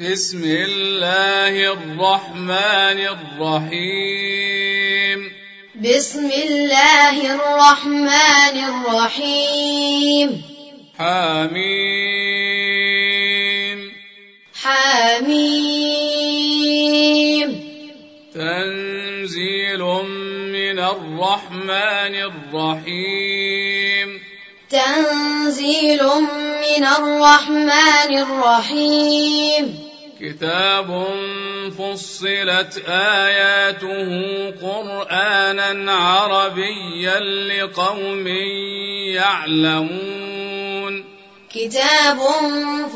بسم الله الرحمن الرحيم. بسم الله الرحمن الرحيم. حميم. حميم. تنزيل من الرحمن الرحيم. تنزيل من الرحمن الرحيم. كتاب فصلت آياته قرآنا عربيا لقوم يعلمون كتاب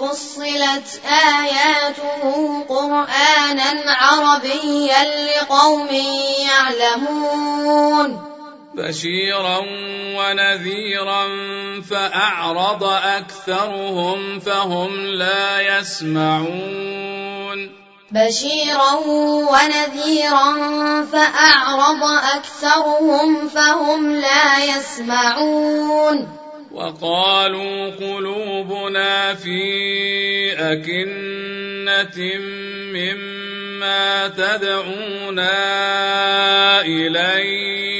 فصلت آياته قرآنا عربيا لقوم يعلمون بشيرا ونذيرا فأعرض أكثرهم فهم لا يسمعون بشيرا ونذيرا فأعرض أكثرهم فهم لا يسمعون وقالوا قلوبنا في أكنة مما تدعونا إليه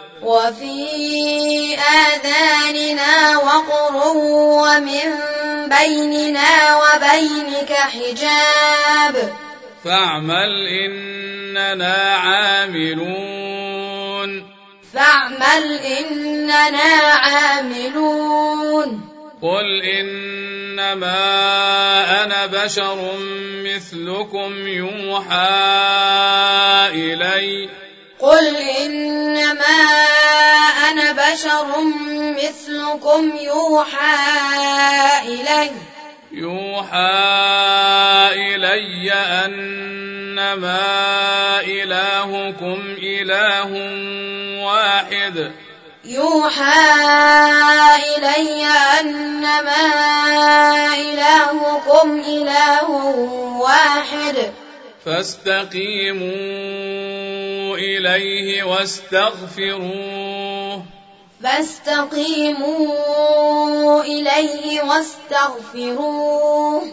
وفي آذاننا وقر ومن بيننا وبينك حجاب. فاعمل إننا عاملون. فاعمل إننا عاملون. قل إنما أنا بشر مثلكم يوحى إلي. قل إنما أنا بشر مثلكم يوحى إلي يوحى إلي أنما إلهكم إله واحد. يوحى إلي أنما إلهكم إله واحد. فاستقيموا إليه واستغفروه. فاستقيموا إليه واستغفروه.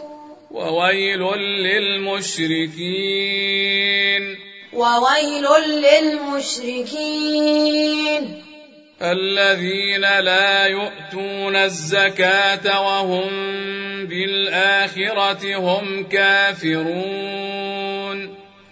وويل للمشركين. وويل للمشركين. الذين لا يؤتون الزكاة وهم بالآخرة هم كافرون.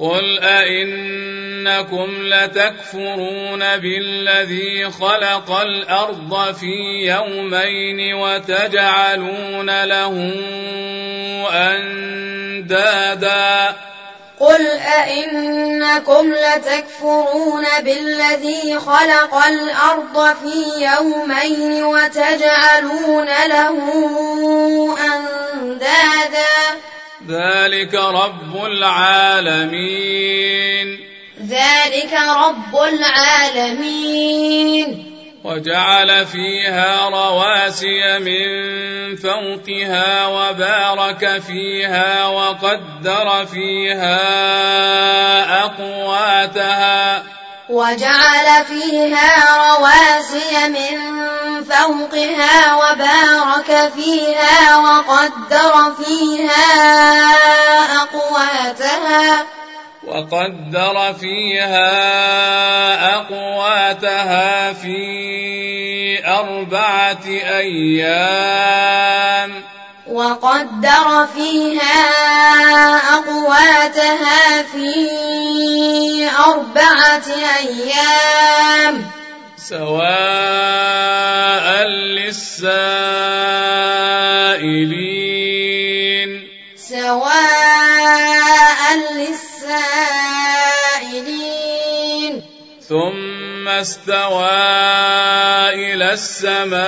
قل أئنكم لتكفرون بالذي خلق الأرض في يومين وتجعلون له أندادا قل أئنكم لتكفرون بالذي خلق الأرض في يومين وتجعلون له أندادا ذلك رب العالمين. ذلك رب العالمين. وجعل فيها رواسي من فوقها وبارك فيها وقدر فيها أقواتها. وجعل فيها رواسي من فوقها وبارك فيها وقدر فيها أقواتها وقدر فيها أقواتها في أربعة أيام. وقدر فيها أقواتها في أربعة أيام. سواء للسائلين. سواء للسائلين. ثم استوى السماء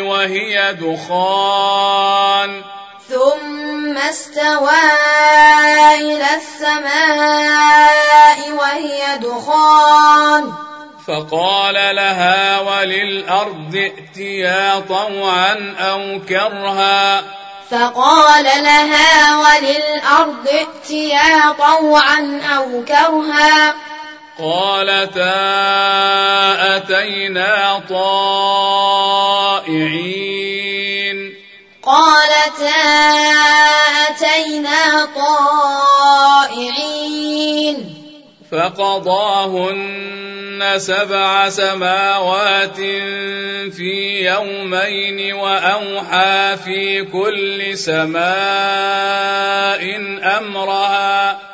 وهي دخان. ثم استوى إلى السماء وهي دخان. فقال لها وللأرض ائتيا طوعا أو كرها. فقال لها وللأرض ائتيا طوعا أو كرها. قالتا أتينا طائعين. قالتا أتينا طائعين. فقضاهن سبع سماوات في يومين وأوحى في كل سماء أمرها.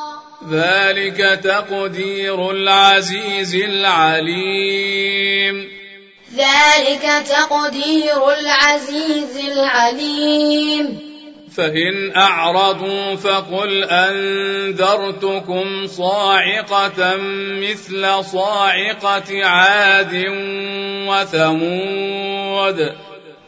ذلك تقدير العزيز العليم. ذلك تقدير العزيز العليم. فإن أعرضوا فقل أنذرتكم صاعقة مثل صاعقة عاد وثمود.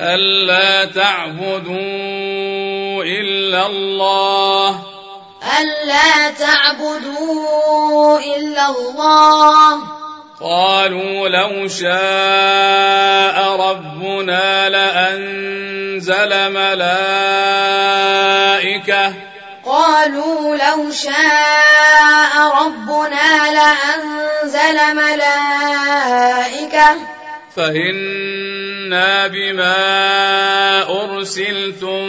ألا تعبدوا إلا الله ألا تعبدوا إلا الله قالوا لو شاء ربنا لأنزل ملائكة قالوا لو شاء ربنا لأنزل ملائكة فإنا بما أرسلتم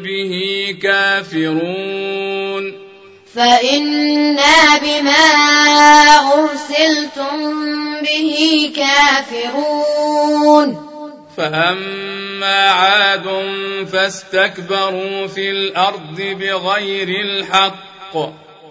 به كافرون. فإنا بما أرسلتم به كافرون. فأما عاد فاستكبروا في الأرض بغير الحق.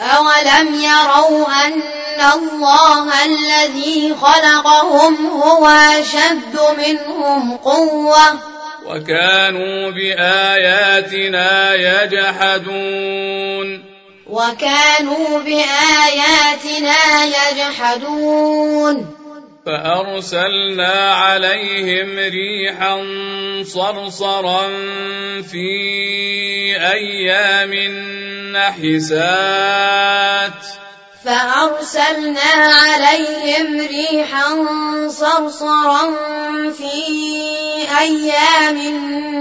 أولم يروا أن الله الذي خلقهم هو أشد منهم قوة وكانوا بآياتنا يجحدون وكانوا بآياتنا يجحدون فأرسلنا عليهم ريحا صرصرا في أيام نحسات. فأرسلنا عليهم ريحا صرصرا في أيام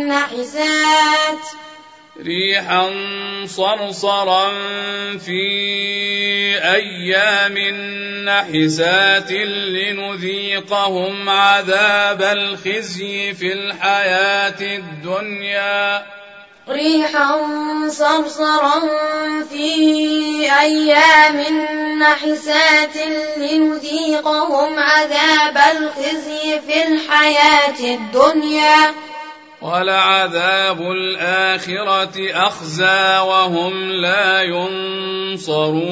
نحسات. ريحا صرصرا في أيام نحسات لنذيقهم عذاب الخزي في الحياة الدنيا. ريحا صرصرا في أيام نحسات لنذيقهم عذاب الخزي في الحياة الدنيا. ولعذاب الآخرة أخزى وهم لا ينصرون.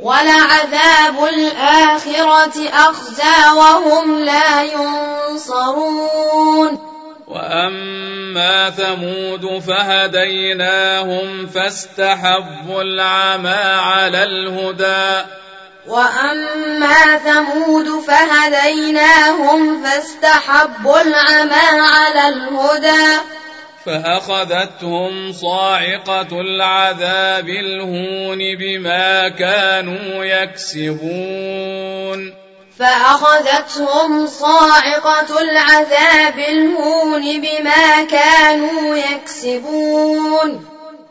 ولعذاب الآخرة أخزى وهم لا ينصرون. وأما ثمود فهديناهم فاستحبوا العمى على الهدى. وأما ثمود فهديناهم فاستحبوا العمى على الهدى. فأخذتهم صاعقة العذاب الهون بما كانوا يكسبون. فأخذتهم صاعقة العذاب الهون بما كانوا يكسبون.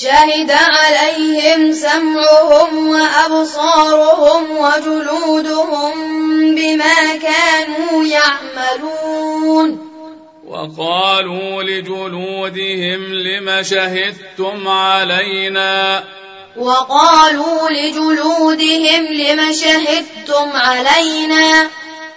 شهد عليهم سمعهم وأبصارهم وجلودهم بما كانوا يعملون. وقالوا لجلودهم لم شهدتم علينا؟ وقالوا لجلودهم لم شهدتم علينا؟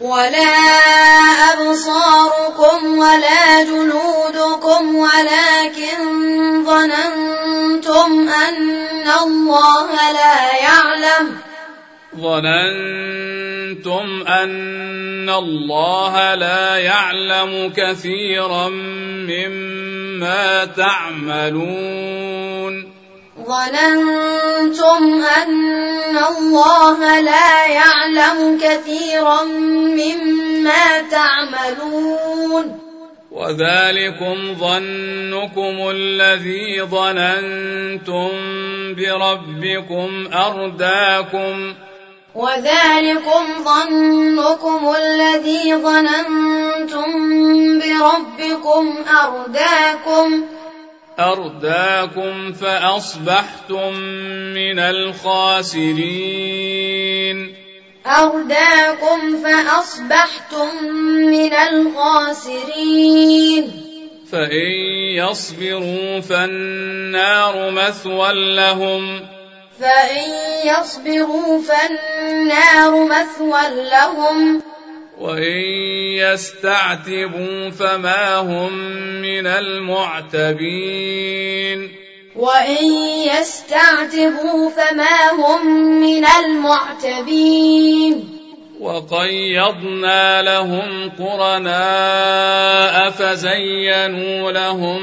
ولا أبصاركم ولا جلودكم ولكن ظننتم أن الله لا يعلم. ظننتم أن الله لا يعلم كثيرا مما تعملون. ظننتم أن الله لا يعلم كثيرا مما تعملون. وذلكم ظنكم الذي ظننتم بربكم أرداكم. وذلكم ظنكم الذي ظننتم بربكم أرداكم. أرداكم فأصبحتم من الخاسرين. أرداكم فأصبحتم من الخاسرين. فإن يصبروا فالنار مثوى لهم. فإن يصبروا فالنار مثوى لهم. وإن يستعتبوا فما هم من المعتبين. وإن يستعتبوا فما هم من المعتبين. وقيضنا لهم قرناء فزينوا لهم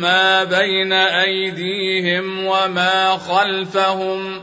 ما بين أيديهم وما خلفهم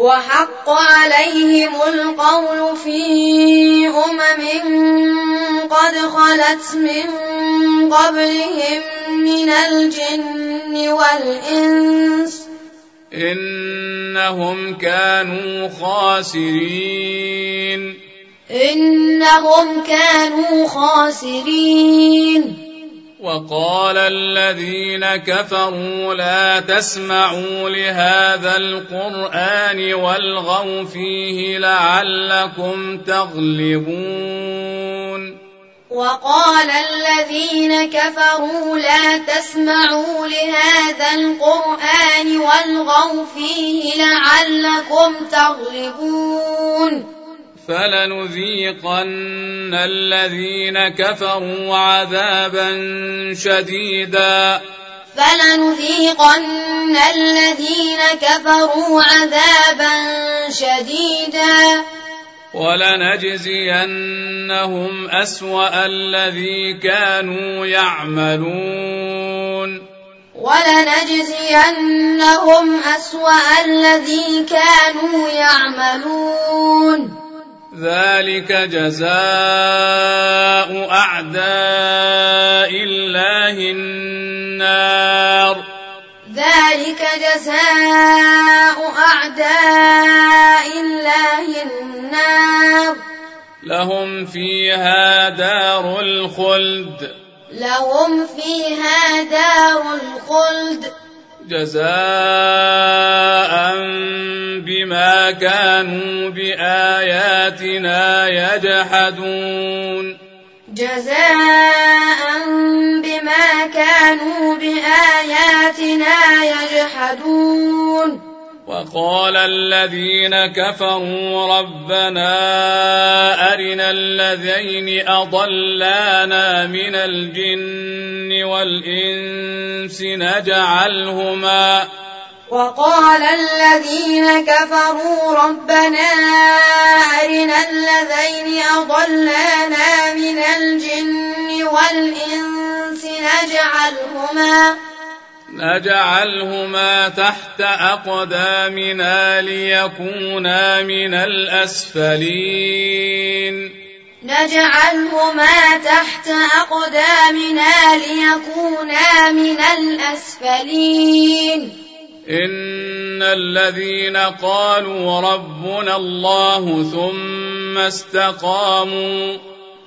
وحق عليهم القول في أمم قد خلت من قبلهم من الجن والإنس إنهم كانوا خاسرين. إنهم كانوا خاسرين. وقال الذين كفروا لا تسمعوا لهذا القرآن والغوا فيه لعلكم تغلبون. وقال الذين كفروا لا تسمعوا لهذا القرآن والغوا فيه لعلكم تغلبون. فلنذيقن الذين كفروا عذابا شديدا. فلنذيقن الذين كفروا عذابا شديدا. ولنجزينهم أسوأ الذي كانوا يعملون. ولنجزينهم أسوأ الذي كانوا يعملون. ذلك جزاء أعداء الله النار. ذلك جزاء أعداء الله النار. لهم فيها دار الخلد. لهم فيها دار الخلد. جزاء بما كانوا بآياتنا يجحدون. جزاء بما كانوا بآياتنا يجحدون. وقال الذين كفروا ربنا أرنا الذين أضلانا من الجن والإنس نجعلهما وقال الذين كفروا ربنا أرنا الذين أضلانا من الجن والإنس نجعلهما نجعلهما تحت أقدامنا ليكونا من الأسفلين. نجعلهما تحت أقدامنا ليكونا من الأسفلين. إن الذين قالوا ربنا الله ثم استقاموا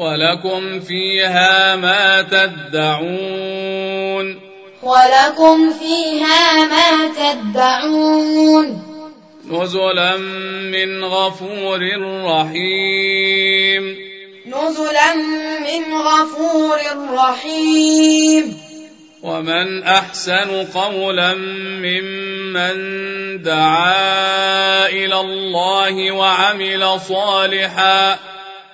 ولكم فيها ما تدعون. ولكم فيها ما تدعون. نزلا من غفور رحيم. نزلا من غفور رحيم. ومن أحسن قولا ممن دعا إلى الله وعمل صالحا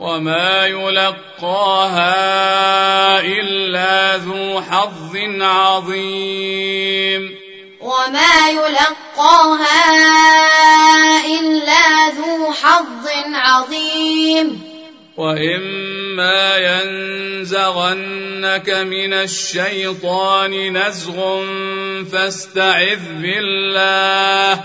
وما يلقاها إلا ذو حظ عظيم. وما يلقاها إلا ذو حظ عظيم. وإما ينزغنك من الشيطان نزغ فاستعذ بالله.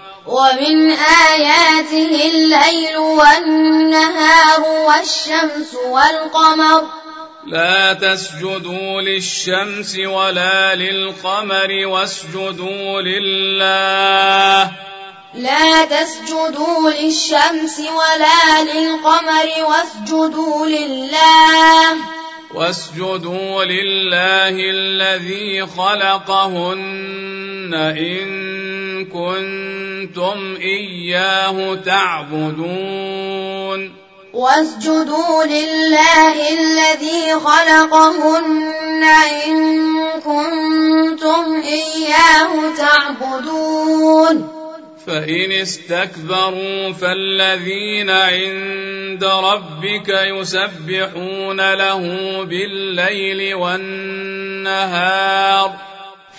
ومن آياته الليل والنهار والشمس والقمر. لا تسجدوا للشمس ولا للقمر واسجدوا لله. لا تسجدوا للشمس ولا للقمر واسجدوا لله. واسجدوا لله الذي خلقهن إن كنتم إياه تعبدون. واسجدوا لله الذي خلقهن إن كنتم إياه تعبدون. فإن استكبروا فالذين عند ربك يسبحون له بالليل والنهار.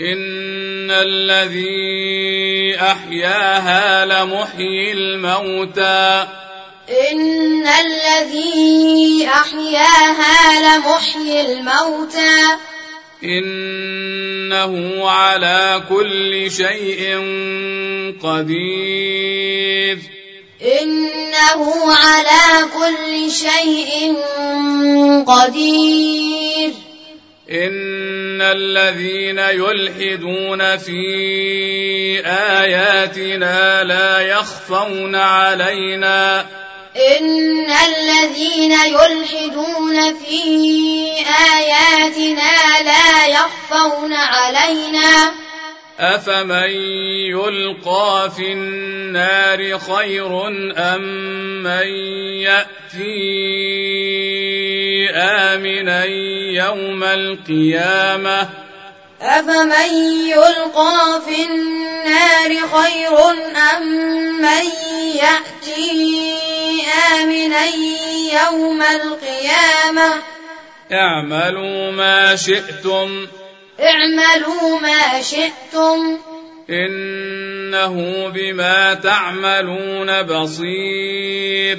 إن الذي أحياها لمحيي الموتى. إن الذي أحياها لمحيي الموتى. إنه على كل شيء قدير. إنه على كل شيء قدير. إن الذين يلحدون في آياتنا لا يخفون علينا إن الذين يلحدون في آياتنا لا يخفون علينا أفمن يلقى في النار خير أم من يأتي آمنا يوم القيامة. أفمن يلقى في النار خير أم من يأتي آمنا يوم القيامة؟ اعملوا ما شئتم. اعملوا ما شئتم. إنه بما تعملون بصير.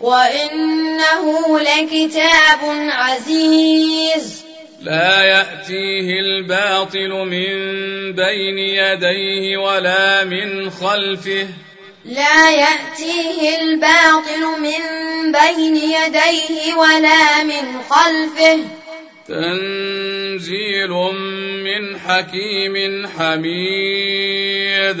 وإنه لكتاب عزيز. لا يأتيه الباطل من بين يديه ولا من خلفه. لا يأتيه الباطل من بين يديه ولا من خلفه. تنزيل من حكيم حميد.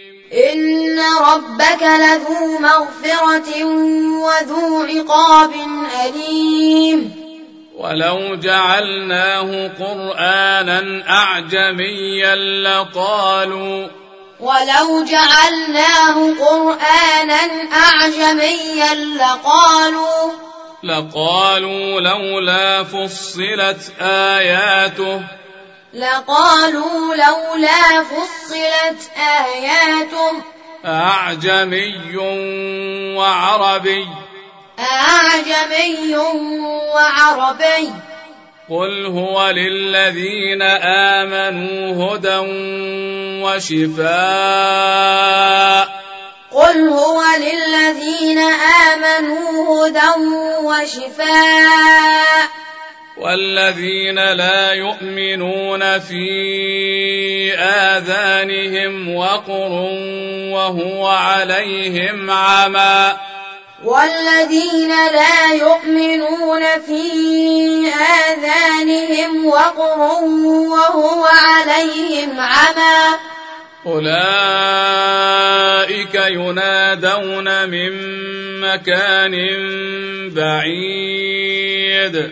إن ربك لذو مغفرة وذو عقاب أليم. ولو جعلناه قرآنا أعجميا لقالوا ولو جعلناه قرآنا أعجميا لقالوا لقالوا لولا فصلت آياته لقالوا لولا فصلت آياته أعجمي وعربي. أعجمي وعربي. قل هو للذين آمنوا هدى وشفاء. قل هو للذين آمنوا هدى وشفاء. والذين لا يؤمنون في آذانهم وقر وهو عليهم عمى. والذين لا يؤمنون في آذانهم وقر وهو عليهم عمى. أولئك ينادون من مكان بعيد.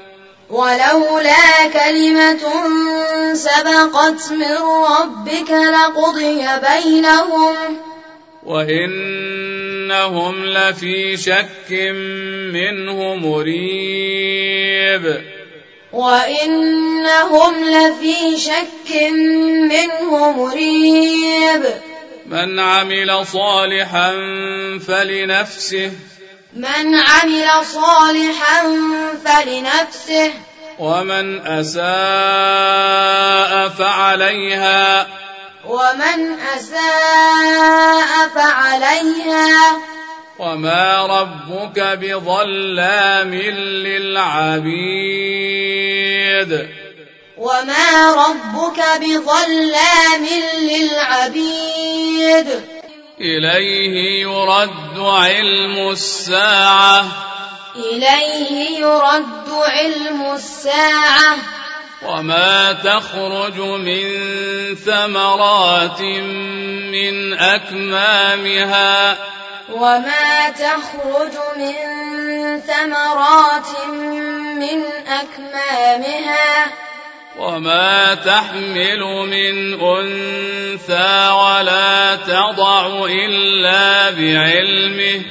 ولولا كلمة سبقت من ربك لقضي بينهم وإنهم لفي شك منه مريب. وإنهم لفي شك منه مريب. من عمل صالحا فلنفسه من عمل صالحا فلنفسه. ومن أساء فعليها. ومن أساء فعليها. وما ربك بظلام للعبيد. وما ربك بظلام للعبيد. إليه يرد علم الساعة. إليه يرد علم الساعة. وما تخرج من ثمرات من أكمامها. وما تخرج من ثمرات من أكمامها. وما تحمل من أنثى ولا تضع إلا بعلمه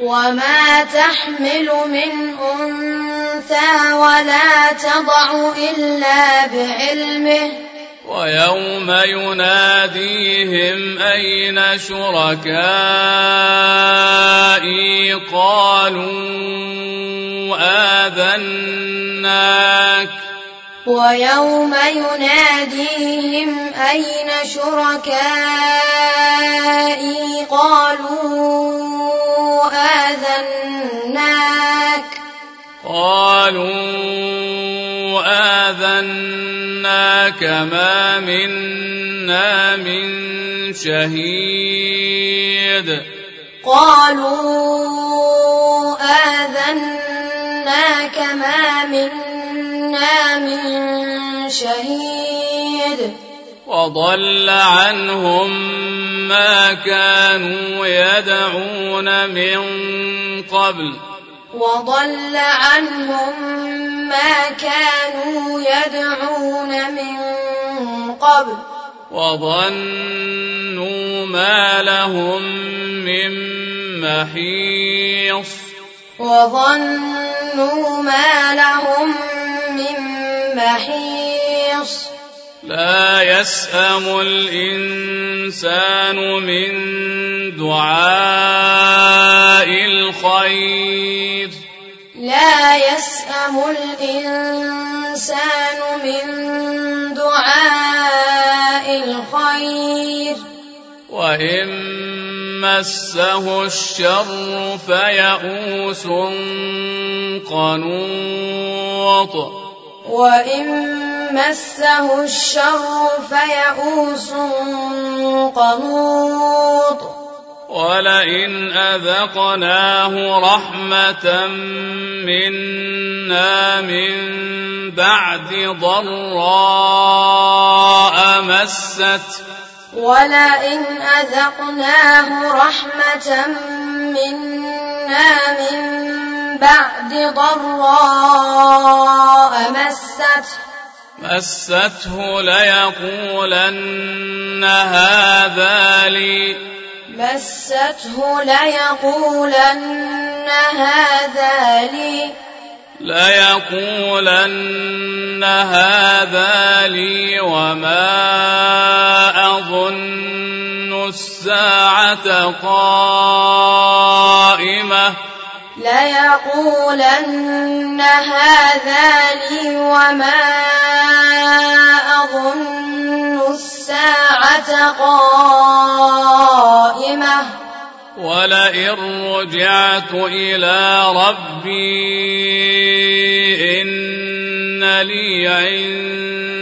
وما تحمل من أنثى ولا تضع إلا بعلمه ويوم يناديهم أين شركائي قالوا آذناك ويوم يناديهم أين شركائي؟ قالوا آذناك. قالوا آذناك ما منا من شهيد. قالوا آذناك. ما منا من شهيد. وضل عنهم ما كانوا يدعون من قبل. وضل عنهم ما كانوا يدعون من قبل. وظنوا ما لهم من محيص. وظنوا ما لهم من محيص. لا يسأم الإنسان من دعاء الخير. لا يسأم الإنسان من دعاء الخير. وإن مسه الشر فيئوس قنوط. وإن مسه الشر فيئوس قنوط. ولئن أذقناه رحمة منا من بعد ضراء مست ولئن أذقناه رحمة منا من بعد ضراء مسته مسته ليقولن هذا لي. مسته ليقولن هذا لي. ليقولن هذا لي وما أظن الساعة قائمة. ليقولن هذا لي وما أظن الساعة قائمة. ولئن رجعت إلى ربي إن لي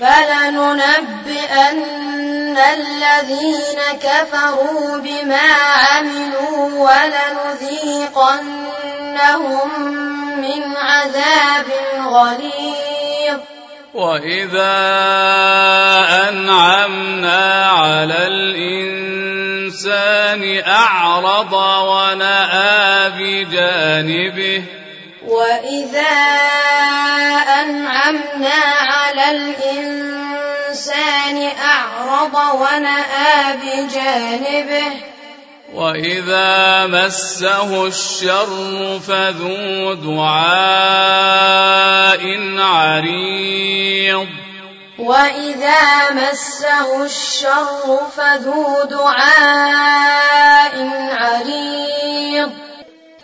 فلننبئن الذين كفروا بما عملوا ولنذيقنهم من عذاب غليظ. وإذا أنعمنا على الإنسان أعرض ونأى بجانبه. وإذا أنعمنا أعرض ونأى بجانبه. وإذا مسه الشر فذو دعاء عريض. وإذا مسه الشر فذو دعاء عريض.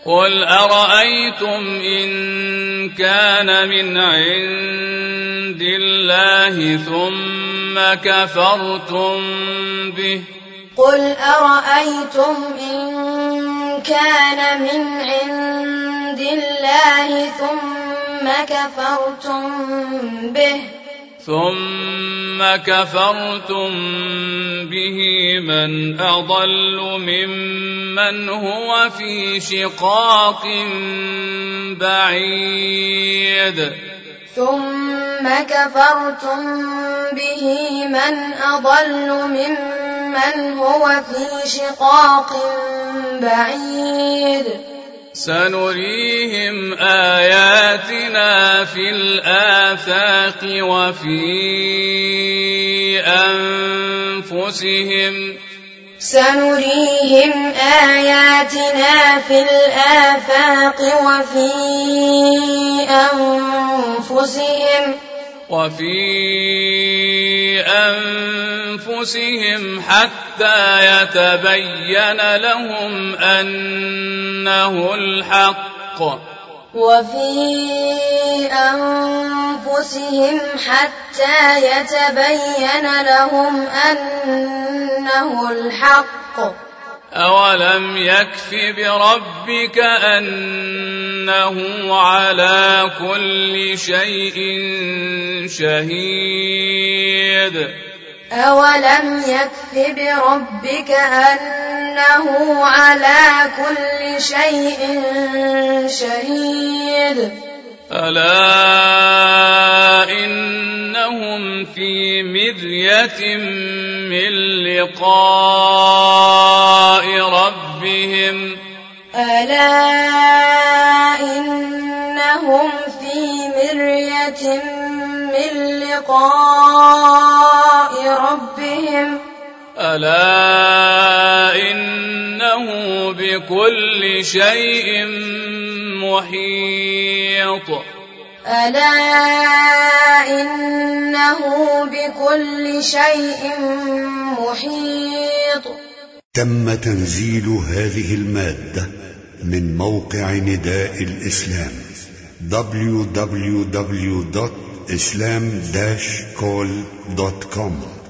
قل أرأيتم إن كان من عند الله ثم كفرتم به قل أرأيتم إن كان من عند الله ثم كفرتم به ثم كفرتم به من أضل ممن هو في شقاق بعيد. ثم كفرتم به من أضل ممن هو في شقاق بعيد. سنريهم آياتنا في الآفاق وفي أنفسهم. سنريهم آياتنا في الآفاق وفي أنفسهم. وفي أنفسهم حتى يتبين لهم أنه الحق. وفي أنفسهم حتى يتبين لهم أنه الحق. أولم يكف بربك أنه على كل شيء شهيد أولم يكف بربك أنه على كل شيء شهيد ألا إنهم في مرية من لقاء ربهم. ألا إنهم في مرية من لقاء ربهم. ألا إنه بكل شيء محيط ألا إنه بكل شيء محيط تم تنزيل هذه المادة من موقع نداء الإسلام www.islam-call.com